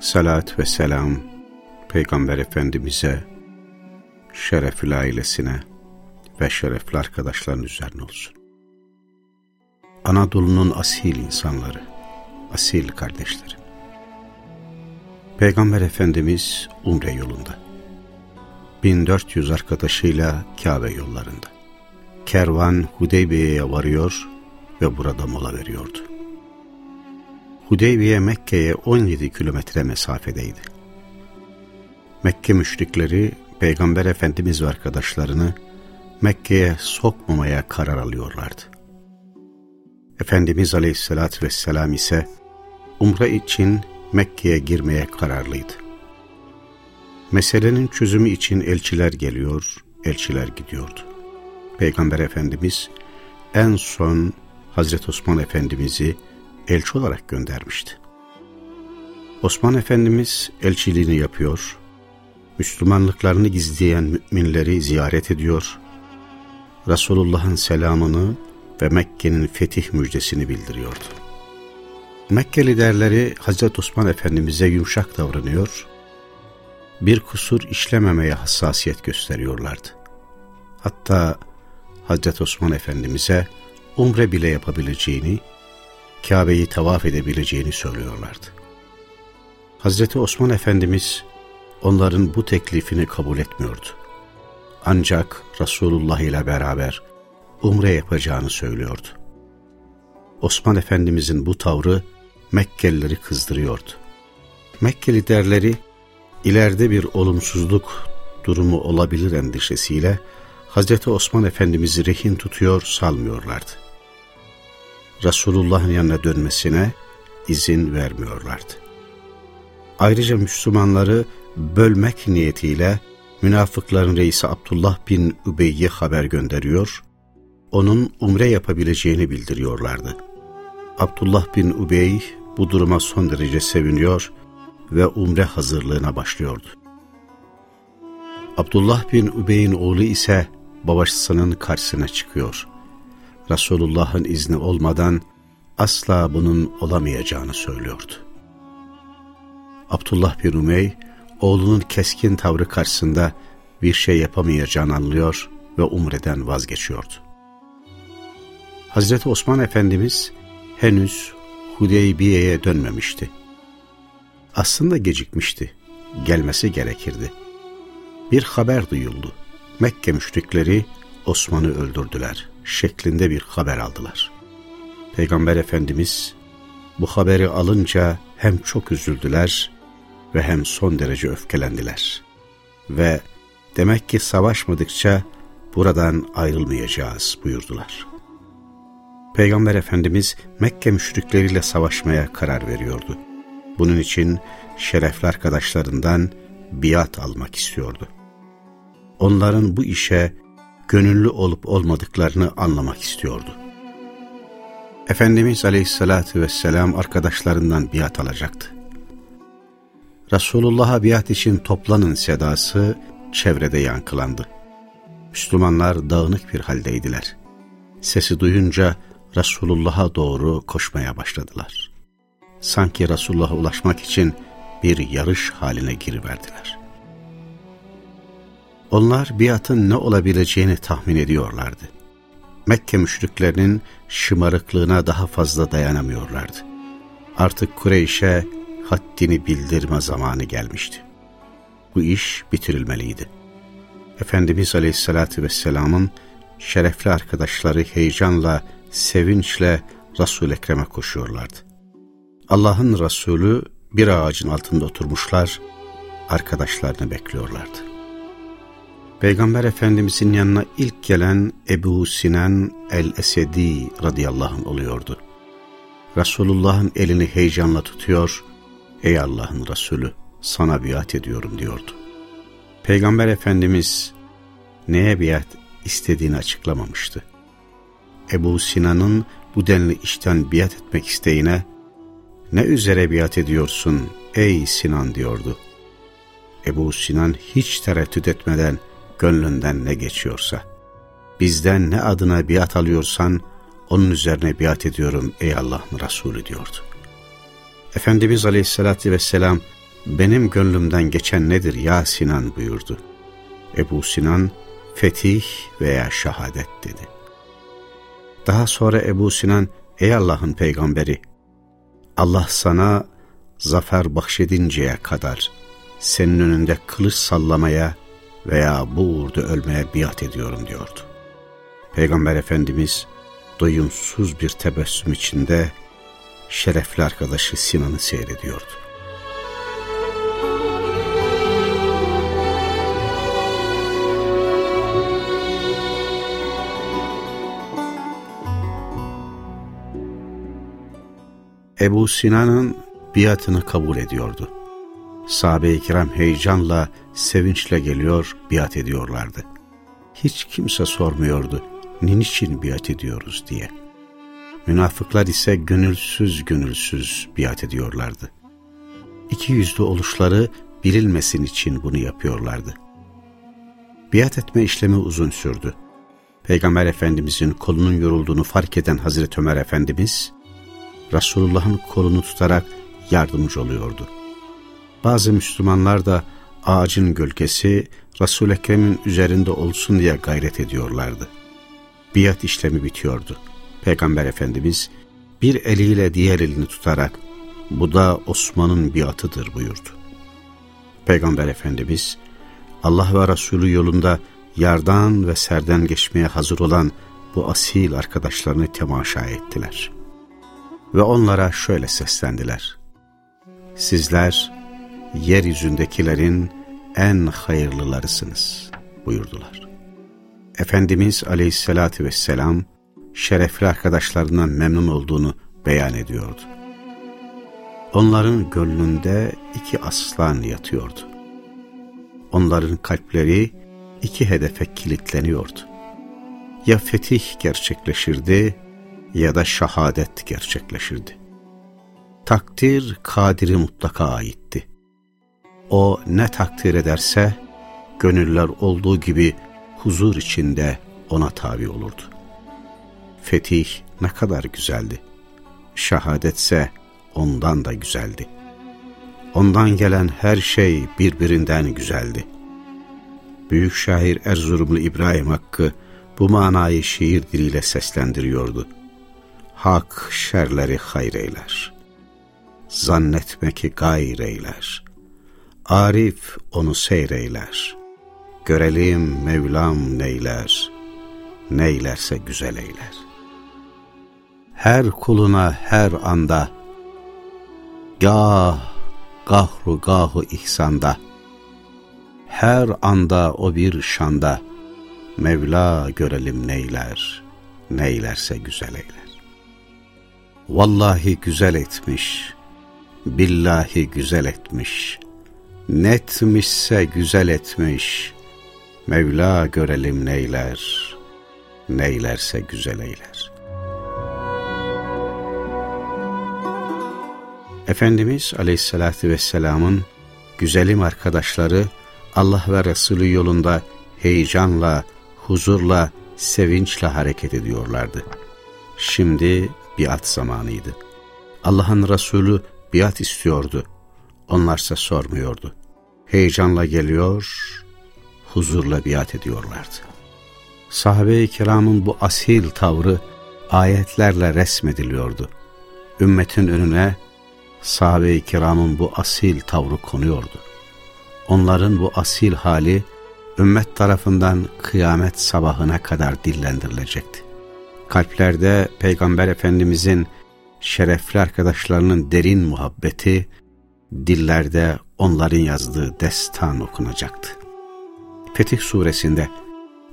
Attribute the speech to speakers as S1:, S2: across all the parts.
S1: Salat ve selam Peygamber Efendimiz'e, şerefli ailesine ve şerefli arkadaşların üzerine olsun. Anadolu'nun asil insanları, asil kardeşleri. Peygamber Efendimiz Umre yolunda. 1400 arkadaşıyla Kabe yollarında. Kervan Hudeybiye'ye varıyor ve burada mola veriyordu. Hudeybiye Mekke'ye 17 kilometre mesafedeydi. Mekke müşrikleri Peygamber Efendimiz ve arkadaşlarını Mekke'ye sokmamaya karar alıyorlardı. Efendimiz Aleyhisselatü Vesselam ise umre için Mekke'ye girmeye kararlıydı. Meselenin çözümü için elçiler geliyor, elçiler gidiyordu. Peygamber Efendimiz en son Hazreti Osman Efendimiz'i elçi olarak göndermişti. Osman Efendimiz elçiliğini yapıyor, Müslümanlıklarını gizleyen müminleri ziyaret ediyor, Resulullah'ın selamını ve Mekke'nin fetih müjdesini bildiriyordu. Mekke liderleri Hazreti Osman Efendimiz'e yumuşak davranıyor, bir kusur işlememeye hassasiyet gösteriyorlardı. Hatta Hazreti Osman Efendimiz'e umre bile yapabileceğini, Kabe'yi tavaf edebileceğini söylüyorlardı. Hazreti Osman Efendimiz onların bu teklifini kabul etmiyordu. Ancak Resulullah ile beraber umre yapacağını söylüyordu. Osman Efendimizin bu tavrı Mekkelileri kızdırıyordu. Mekke liderleri ileride bir olumsuzluk durumu olabilir endişesiyle Hazreti Osman Efendimiz'i rehin tutuyor, salmıyorlardı. Resulullah'ın yanına dönmesine izin vermiyorlardı. Ayrıca Müslümanları bölmek niyetiyle münafıkların reisi Abdullah bin Übey'ye haber gönderiyor, onun umre yapabileceğini bildiriyorlardı. Abdullah bin Übey bu duruma son derece seviniyor ve umre hazırlığına başlıyordu. Abdullah bin Übey'in oğlu ise babasının karşısına çıkıyor. Resulullah'ın izni olmadan asla bunun olamayacağını söylüyordu. Abdullah bin Ümey, oğlunun keskin tavrı karşısında bir şey yapamayacağını anlıyor ve umreden vazgeçiyordu. Hazreti Osman Efendimiz henüz Hudeybiye'ye dönmemişti. Aslında gecikmişti. Gelmesi gerekirdi. Bir haber duyuldu. Mekke müşrikleri Osman'ı öldürdüler şeklinde bir haber aldılar. Peygamber Efendimiz bu haberi alınca hem çok üzüldüler ve hem son derece öfkelendiler. Ve demek ki savaşmadıkça buradan ayrılmayacağız buyurdular. Peygamber Efendimiz Mekke müşrikleriyle savaşmaya karar veriyordu. Bunun için şerefli arkadaşlarından biat almak istiyordu. Onların bu işe gönüllü olup olmadıklarını anlamak istiyordu. Efendimiz Aleyhisselatü Vesselam arkadaşlarından biat alacaktı. Resulullah'a biat için toplanın sedası çevrede yankılandı. Müslümanlar dağınık bir haldeydiler. Sesi duyunca Resulullah'a doğru koşmaya başladılar. Sanki Resulullah'a ulaşmak için bir yarış haline giriverdiler. Onlar biatın ne olabileceğini tahmin ediyorlardı. Mekke müşriklerinin şımarıklığına daha fazla dayanamıyorlardı. Artık Kureyş'e haddini bildirme zamanı gelmişti. Bu iş bitirilmeliydi. Efendimiz Aleyhisselatü Vesselam'ın şerefli arkadaşları heyecanla, sevinçle Resul-i Ekrem'e koşuyorlardı. Allah'ın Resulü bir ağacın altında oturmuşlar, arkadaşlarını bekliyorlardı. Peygamber Efendimizin yanına ilk gelen Ebu Sinan el-Esedi radıyallahu anh oluyordu. Resulullah'ın elini heyecanla tutuyor ey Allah'ın Resulü sana biat ediyorum diyordu. Peygamber Efendimiz neye biat istediğini açıklamamıştı. Ebu Sinan'ın bu denli işten biat etmek isteğine ne üzere biat ediyorsun ey Sinan diyordu. Ebu Sinan hiç tereddüt etmeden gönlünden ne geçiyorsa, bizden ne adına biat alıyorsan onun üzerine biat ediyorum ey Allah'ın Resulü diyordu. Efendimiz Aleyhisselatü Vesselam benim gönlümden geçen nedir ya Sinan buyurdu. Ebu Sinan fetih veya şehadet dedi. Daha sonra Ebu Sinan ey Allah'ın peygamberi Allah sana zafer bahşedinceye kadar senin önünde kılıç sallamaya veya bu uğurda ölmeye biat ediyorum diyordu. Peygamber Efendimiz doyumsuz bir tebessüm içinde şerefli arkadaşı Sinan'ı seyrediyordu. Ebu Sinan'ın biatını kabul ediyordu. Sahabe-i kiram heyecanla, sevinçle geliyor, biat ediyorlardı. Hiç kimse sormuyordu, niçin biat ediyoruz diye. Münafıklar ise gönülsüz gönülsüz biat ediyorlardı. İki yüzlü oluşları bilinmesin için bunu yapıyorlardı. Biat etme işlemi uzun sürdü. Peygamber Efendimizin kolunun yorulduğunu fark eden Hazreti Ömer Efendimiz, Resulullah'ın kolunu tutarak yardımcı oluyordu. Bazı Müslümanlar da ağacın gölgesi Resul-i Ekrem'in üzerinde olsun diye gayret ediyorlardı. Biat işlemi bitiyordu. Peygamber Efendimiz bir eliyle diğer elini tutarak bu da Osman'ın biatıdır buyurdu. Peygamber Efendimiz Allah ve Resulü yolunda yardan ve serden geçmeye hazır olan bu asil arkadaşlarını temaşa ettiler. Ve onlara şöyle seslendiler. Sizler yeryüzündekilerin en hayırlılarısınız buyurdular. Efendimiz aleyhissalatü vesselam şerefli arkadaşlarından memnun olduğunu beyan ediyordu. Onların gönlünde iki aslan yatıyordu. Onların kalpleri iki hedefe kilitleniyordu. Ya fetih gerçekleşirdi ya da şehadet gerçekleşirdi. Takdir kadiri mutlaka aitti. O ne takdir ederse gönüller olduğu gibi huzur içinde ona tabi olurdu. Fetih ne kadar güzeldi. Şehadetse ondan da güzeldi. Ondan gelen her şey birbirinden güzeldi. Büyük şair Erzurumlu İbrahim Hakkı bu manayı şiir diliyle seslendiriyordu. Hak şerleri hayreyler. Zannetme ki gayreyler. Arif onu seyreyler. Görelim Mevlam neyler. Neylerse güzel eyler. Her kuluna her anda gah gahru gahu ihsanda her anda o bir şanda Mevla görelim neyler, neylerse güzel eyler. Vallahi güzel etmiş, billahi güzel etmiş, netmişse güzel etmiş, Mevla görelim neyler, neylerse güzel eyler. Efendimiz Aleyhisselatü Vesselam'ın güzelim arkadaşları Allah ve Resulü yolunda heyecanla, huzurla, sevinçle hareket ediyorlardı. Şimdi biat zamanıydı. Allah'ın Resulü biat istiyordu. Onlarsa sormuyordu. Heyecanla geliyor, huzurla biat ediyorlardı. Sahabe-i kiramın bu asil tavrı ayetlerle resmediliyordu. Ümmetin önüne sahabe-i kiramın bu asil tavrı konuyordu. Onların bu asil hali ümmet tarafından kıyamet sabahına kadar dillendirilecekti. Kalplerde Peygamber Efendimizin şerefli arkadaşlarının derin muhabbeti, dillerde onların yazdığı destan okunacaktı. Fetih suresinde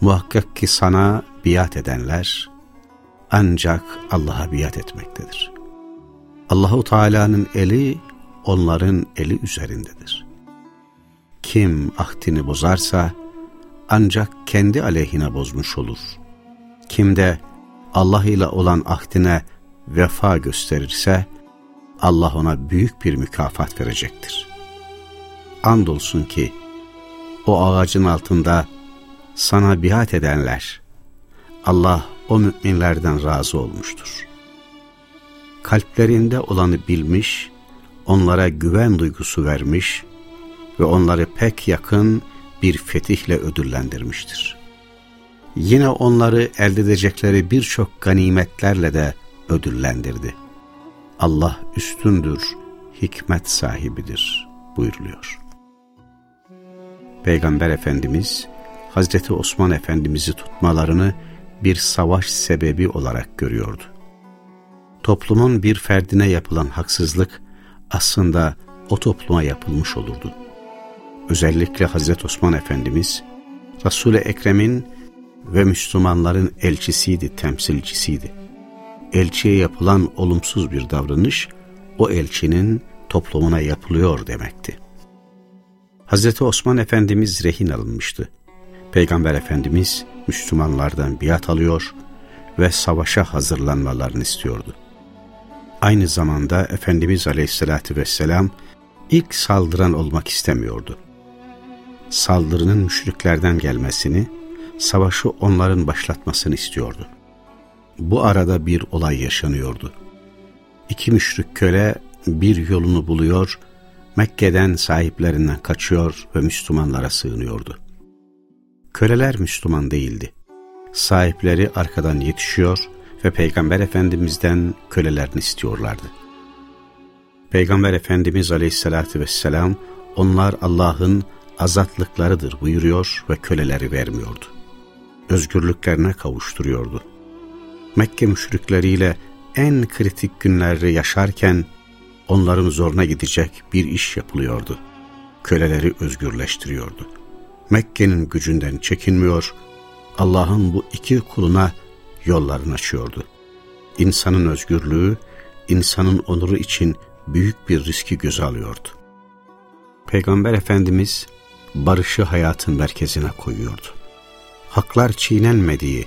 S1: muhakkak ki sana biat edenler ancak Allah'a biat etmektedir. Allahu Teala'nın eli onların eli üzerindedir. Kim ahdini bozarsa ancak kendi aleyhine bozmuş olur. Kim de Allah ile olan ahdine vefa gösterirse Allah ona büyük bir mükafat verecektir. Andolsun ki o ağacın altında sana biat edenler Allah o müminlerden razı olmuştur. Kalplerinde olanı bilmiş, onlara güven duygusu vermiş ve onları pek yakın bir fetihle ödüllendirmiştir. Yine onları elde edecekleri birçok ganimetlerle de ödüllendirdi. Allah üstündür, hikmet sahibidir buyuruluyor. Peygamber Efendimiz, Hazreti Osman Efendimiz'i tutmalarını bir savaş sebebi olarak görüyordu. Toplumun bir ferdine yapılan haksızlık aslında o topluma yapılmış olurdu. Özellikle Hazreti Osman Efendimiz, Resul-i Ekrem'in ve Müslümanların elçisiydi, temsilcisiydi. Elçiye yapılan olumsuz bir davranış, o elçinin toplumuna yapılıyor demekti. Hazreti Osman Efendimiz rehin alınmıştı. Peygamber Efendimiz Müslümanlardan biat alıyor ve savaşa hazırlanmalarını istiyordu. Aynı zamanda Efendimiz Aleyhisselatü Vesselam ilk saldıran olmak istemiyordu. Saldırının müşriklerden gelmesini, savaşı onların başlatmasını istiyordu. Bu arada bir olay yaşanıyordu. İki müşrik köle bir yolunu buluyor, Mekke'den sahiplerinden kaçıyor ve Müslümanlara sığınıyordu. Köleler Müslüman değildi. Sahipleri arkadan yetişiyor ve Peygamber Efendimiz'den kölelerini istiyorlardı. Peygamber Efendimiz Aleyhisselatü Vesselam onlar Allah'ın azatlıklarıdır buyuruyor ve köleleri vermiyordu. Özgürlüklerine kavuşturuyordu. Mekke müşrikleriyle en kritik günleri yaşarken onların zoruna gidecek bir iş yapılıyordu. Köleleri özgürleştiriyordu. Mekke'nin gücünden çekinmiyor, Allah'ın bu iki kuluna yollarını açıyordu. İnsanın özgürlüğü, insanın onuru için büyük bir riski göze alıyordu. Peygamber Efendimiz barışı hayatın merkezine koyuyordu. Haklar çiğnenmediği,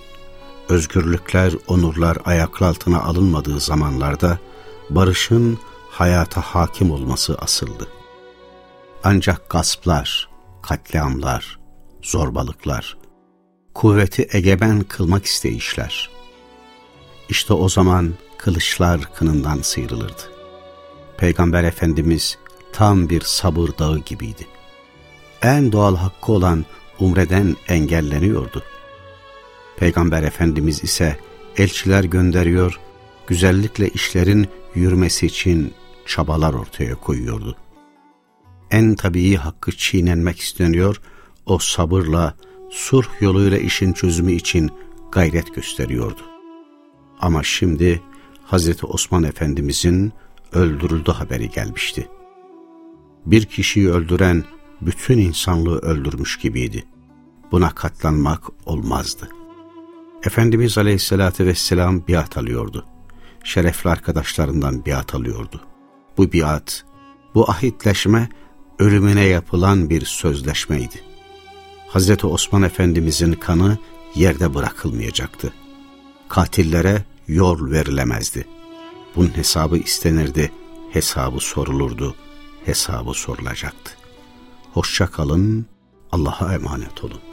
S1: özgürlükler, onurlar ayaklı altına alınmadığı zamanlarda barışın hayata hakim olması asıldı. Ancak gasplar, katliamlar, zorbalıklar, kuvveti egemen kılmak isteyişler. İşte o zaman kılıçlar kınından sıyrılırdı. Peygamber Efendimiz tam bir sabır dağı gibiydi. En doğal hakkı olan umreden engelleniyordu. Peygamber Efendimiz ise elçiler gönderiyor, güzellikle işlerin yürümesi için çabalar ortaya koyuyordu. En tabii hakkı çiğnenmek isteniyor, o sabırla, sulh yoluyla işin çözümü için gayret gösteriyordu. Ama şimdi Hazreti Osman Efendimizin öldürüldü haberi gelmişti. Bir kişiyi öldüren bütün insanlığı öldürmüş gibiydi. Buna katlanmak olmazdı. Efendimiz Aleyhisselatü Vesselam biat alıyordu. Şerefli arkadaşlarından biat alıyordu. Bu biat, bu ahitleşme ölümüne yapılan bir sözleşmeydi. Hazreti Osman Efendimizin kanı yerde bırakılmayacaktı. Katillere yol verilemezdi. Bunun hesabı istenirdi, hesabı sorulurdu, hesabı sorulacaktı. Hoşça kalın, Allah'a emanet olun.